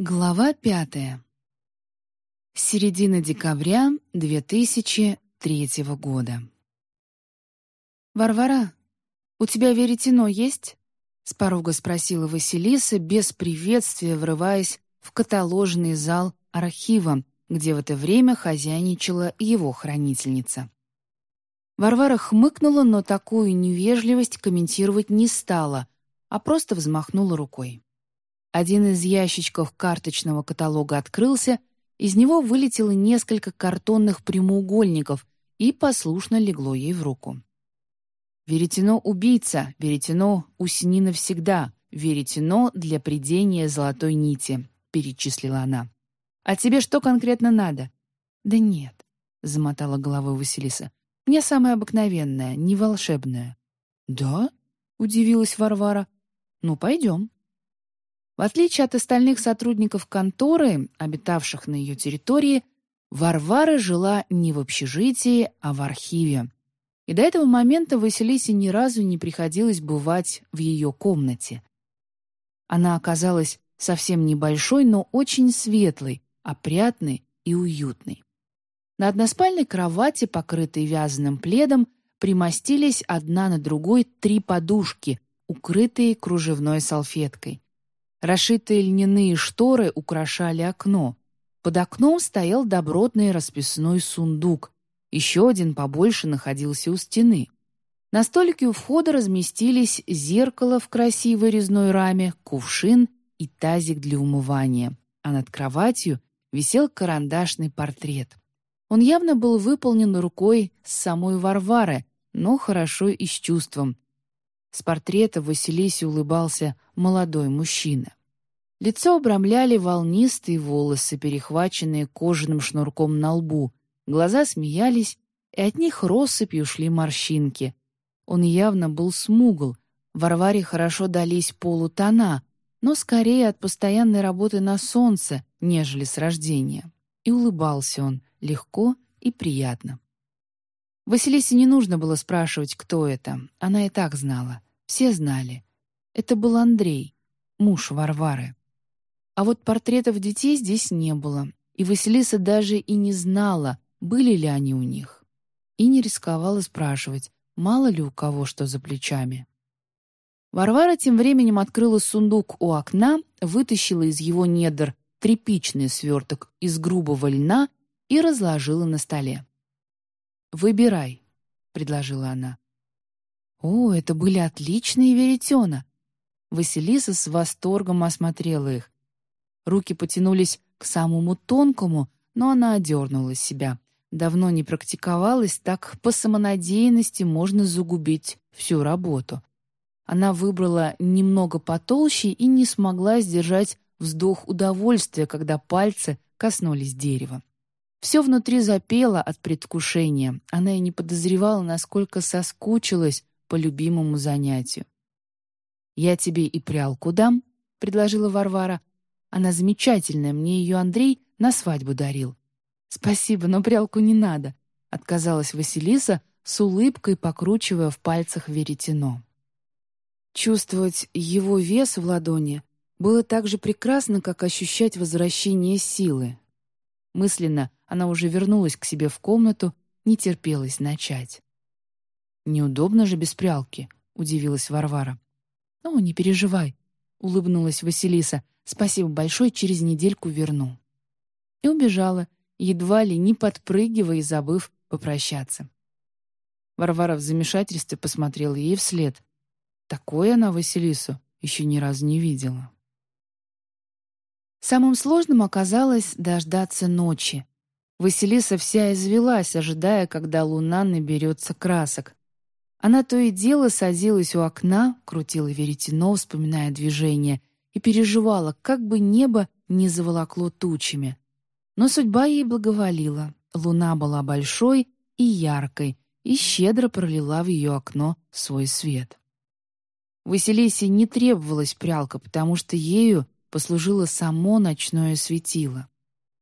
Глава пятая. Середина декабря 2003 года. «Варвара, у тебя веретено есть?» — с порога спросила Василиса, без приветствия врываясь в каталожный зал архива, где в это время хозяйничала его хранительница. Варвара хмыкнула, но такую невежливость комментировать не стала, а просто взмахнула рукой. Один из ящичков карточного каталога открылся, из него вылетело несколько картонных прямоугольников и послушно легло ей в руку. «Веретено — убийца, веретено — усни навсегда, веретено для придения золотой нити», — перечислила она. «А тебе что конкретно надо?» «Да нет», — замотала головой Василиса. «Мне самое обыкновенное, не волшебное». «Да?» — удивилась Варвара. «Ну, пойдем». В отличие от остальных сотрудников конторы, обитавших на ее территории, Варвара жила не в общежитии, а в архиве. И до этого момента Василисе ни разу не приходилось бывать в ее комнате. Она оказалась совсем небольшой, но очень светлой, опрятной и уютной. На односпальной кровати, покрытой вязаным пледом, примостились одна на другой три подушки, укрытые кружевной салфеткой. Расшитые льняные шторы украшали окно. Под окном стоял добротный расписной сундук. Еще один побольше находился у стены. На столике у входа разместились зеркало в красивой резной раме, кувшин и тазик для умывания, а над кроватью висел карандашный портрет. Он явно был выполнен рукой самой Варвары, но хорошо и с чувством. С портрета Василисе улыбался молодой мужчина. Лицо обрамляли волнистые волосы, перехваченные кожаным шнурком на лбу. Глаза смеялись, и от них россыпью шли морщинки. Он явно был смугл. Варваре хорошо дались полутона, но скорее от постоянной работы на солнце, нежели с рождения. И улыбался он легко и приятно. Василисе не нужно было спрашивать, кто это. Она и так знала. Все знали. Это был Андрей, муж Варвары. А вот портретов детей здесь не было, и Василиса даже и не знала, были ли они у них. И не рисковала спрашивать, мало ли у кого что за плечами. Варвара тем временем открыла сундук у окна, вытащила из его недр тряпичный сверток из грубого льна и разложила на столе. «Выбирай», — предложила она. О, это были отличные веретена. Василиса с восторгом осмотрела их. Руки потянулись к самому тонкому, но она одернула себя. Давно не практиковалась, так по самонадеянности можно загубить всю работу. Она выбрала немного потолще и не смогла сдержать вздох удовольствия, когда пальцы коснулись дерева. Все внутри запело от предвкушения. Она и не подозревала, насколько соскучилась по любимому занятию. «Я тебе и прялку дам», — предложила Варвара. «Она замечательная, мне ее Андрей на свадьбу дарил». «Спасибо, но прялку не надо», — отказалась Василиса, с улыбкой покручивая в пальцах веретено. Чувствовать его вес в ладони было так же прекрасно, как ощущать возвращение силы. Мысленно она уже вернулась к себе в комнату, не терпелась начать. «Неудобно же без прялки», — удивилась Варвара. «Ну, не переживай», — улыбнулась Василиса. «Спасибо большое, через недельку верну». И убежала, едва ли не подпрыгивая и забыв попрощаться. Варвара в замешательстве посмотрела ей вслед. Такое она Василису еще ни разу не видела. Самым сложным оказалось дождаться ночи. Василиса вся извелась, ожидая, когда луна наберется красок. Она то и дело садилась у окна, крутила веретено, вспоминая движение, и переживала, как бы небо не заволокло тучами. Но судьба ей благоволила. Луна была большой и яркой, и щедро пролила в ее окно свой свет. Василисе не требовалась прялка, потому что ею послужило само ночное светило.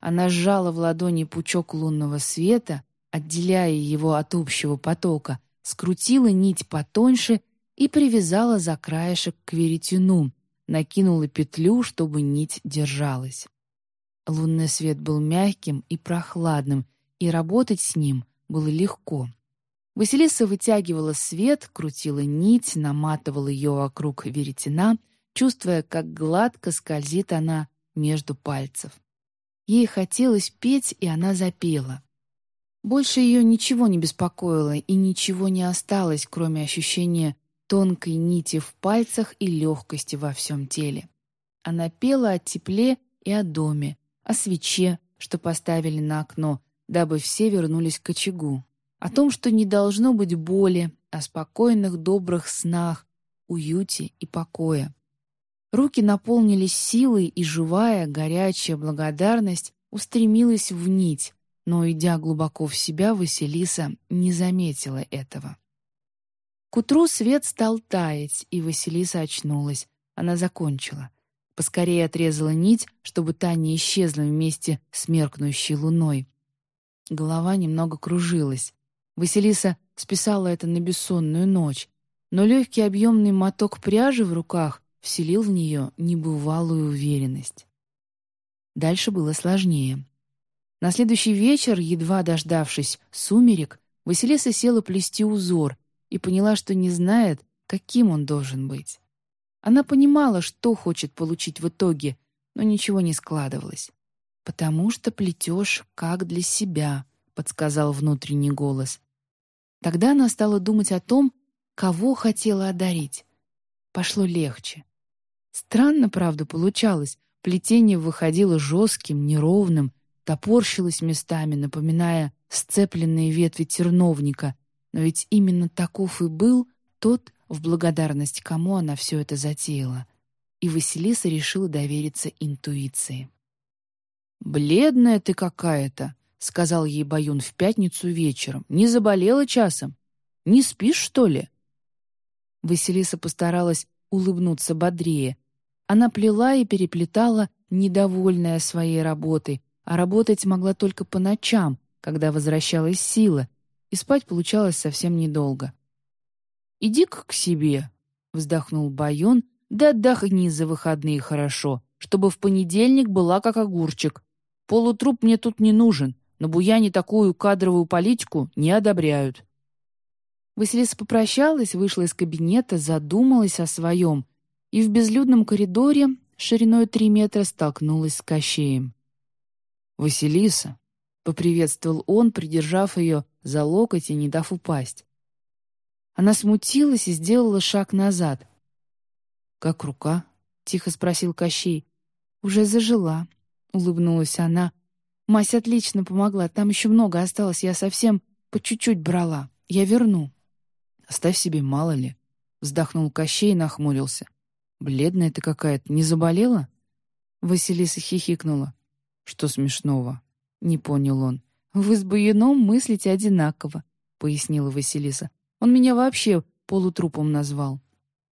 Она сжала в ладони пучок лунного света, отделяя его от общего потока, скрутила нить потоньше и привязала за краешек к веретену, накинула петлю, чтобы нить держалась. Лунный свет был мягким и прохладным, и работать с ним было легко. Василиса вытягивала свет, крутила нить, наматывала ее вокруг веретена, чувствуя, как гладко скользит она между пальцев. Ей хотелось петь, и она запела. Больше ее ничего не беспокоило, и ничего не осталось, кроме ощущения тонкой нити в пальцах и легкости во всем теле. Она пела о тепле и о доме, о свече, что поставили на окно, дабы все вернулись к очагу, о том, что не должно быть боли, о спокойных добрых снах, уюте и покое. Руки наполнились силой, и живая, горячая благодарность устремилась в нить, но, идя глубоко в себя, Василиса не заметила этого. К утру свет стал таять, и Василиса очнулась. Она закончила. Поскорее отрезала нить, чтобы та не исчезла вместе с меркнущей луной. Голова немного кружилась. Василиса списала это на бессонную ночь, но легкий объемный моток пряжи в руках вселил в нее небывалую уверенность. Дальше было сложнее. На следующий вечер, едва дождавшись сумерек, Василиса села плести узор и поняла, что не знает, каким он должен быть. Она понимала, что хочет получить в итоге, но ничего не складывалось. «Потому что плетешь как для себя», — подсказал внутренний голос. Тогда она стала думать о том, кого хотела одарить. Пошло легче. Странно, правда, получалось. Плетение выходило жестким, неровным, топорщилось местами, напоминая сцепленные ветви терновника. Но ведь именно таков и был тот, в благодарность кому она все это затеяла. И Василиса решила довериться интуиции. «Бледная ты какая-то», — сказал ей Баюн в пятницу вечером. «Не заболела часом? Не спишь, что ли?» Василиса постаралась улыбнуться бодрее. Она плела и переплетала, недовольная своей работой, а работать могла только по ночам, когда возвращалась сила, и спать получалось совсем недолго. «Иди-ка к себе», — вздохнул Байон, «да отдохни за выходные хорошо, чтобы в понедельник была как огурчик. Полутруп мне тут не нужен, но буяне такую кадровую политику не одобряют». Василиса попрощалась, вышла из кабинета, задумалась о своем и в безлюдном коридоре шириной три метра столкнулась с Кощеем. «Василиса!» — поприветствовал он, придержав ее за локоть и не дав упасть. Она смутилась и сделала шаг назад. «Как рука?» — тихо спросил Кощей. «Уже зажила», — улыбнулась она. «Мась отлично помогла, там еще много осталось, я совсем по чуть-чуть брала. Я верну». «Оставь себе, мало ли», — вздохнул Кощей и нахмурился. «Бледная ты какая-то, не заболела?» Василиса хихикнула. «Что смешного?» — не понял он. «Вы с Баюном мыслите одинаково», — пояснила Василиса. «Он меня вообще полутрупом назвал».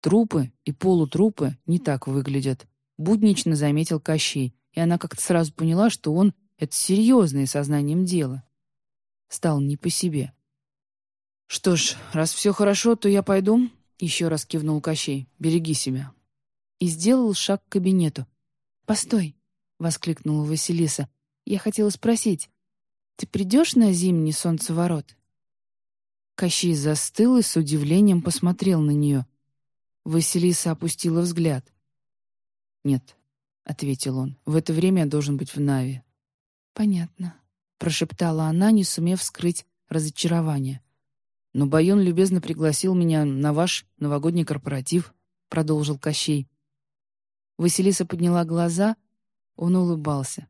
«Трупы и полутрупы не так выглядят», — буднично заметил Кощей, и она как-то сразу поняла, что он — это серьезное сознанием дела. Стал не по себе. «Что ж, раз все хорошо, то я пойду», — еще раз кивнул Кощей. «Береги себя». И сделал шаг к кабинету. «Постой», воскликнула Василиса. «Я хотела спросить, ты придешь на зимний солнцеворот?» Кощей застыл и с удивлением посмотрел на нее. Василиса опустила взгляд. «Нет», — ответил он, — «в это время я должен быть в Наве». «Понятно», — прошептала она, не сумев скрыть разочарование. «Но Байон любезно пригласил меня на ваш новогодний корпоратив», — продолжил Кощей. Василиса подняла глаза — он улыбался.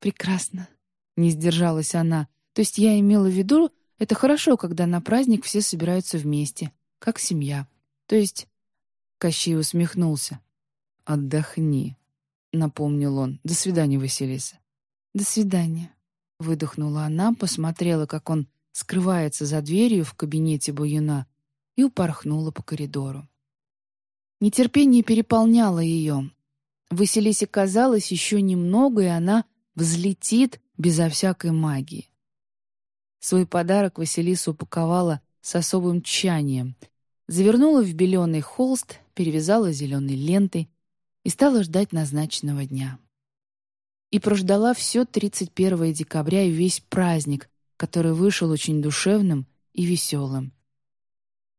«Прекрасно», — не сдержалась она. «То есть я имела в виду, это хорошо, когда на праздник все собираются вместе, как семья. То есть...» Кощей усмехнулся. «Отдохни», — напомнил он. «До свидания, Василиса». «До свидания», — выдохнула она, посмотрела, как он скрывается за дверью в кабинете Буюна и упорхнула по коридору. Нетерпение переполняло ее, Василисе казалось еще немного, и она взлетит безо всякой магии. Свой подарок Василиса упаковала с особым тщанием, завернула в беленый холст, перевязала зеленой лентой и стала ждать назначенного дня. И прождала все 31 декабря и весь праздник, который вышел очень душевным и веселым.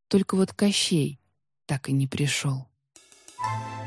Только вот Кощей так и не пришел. Thank you.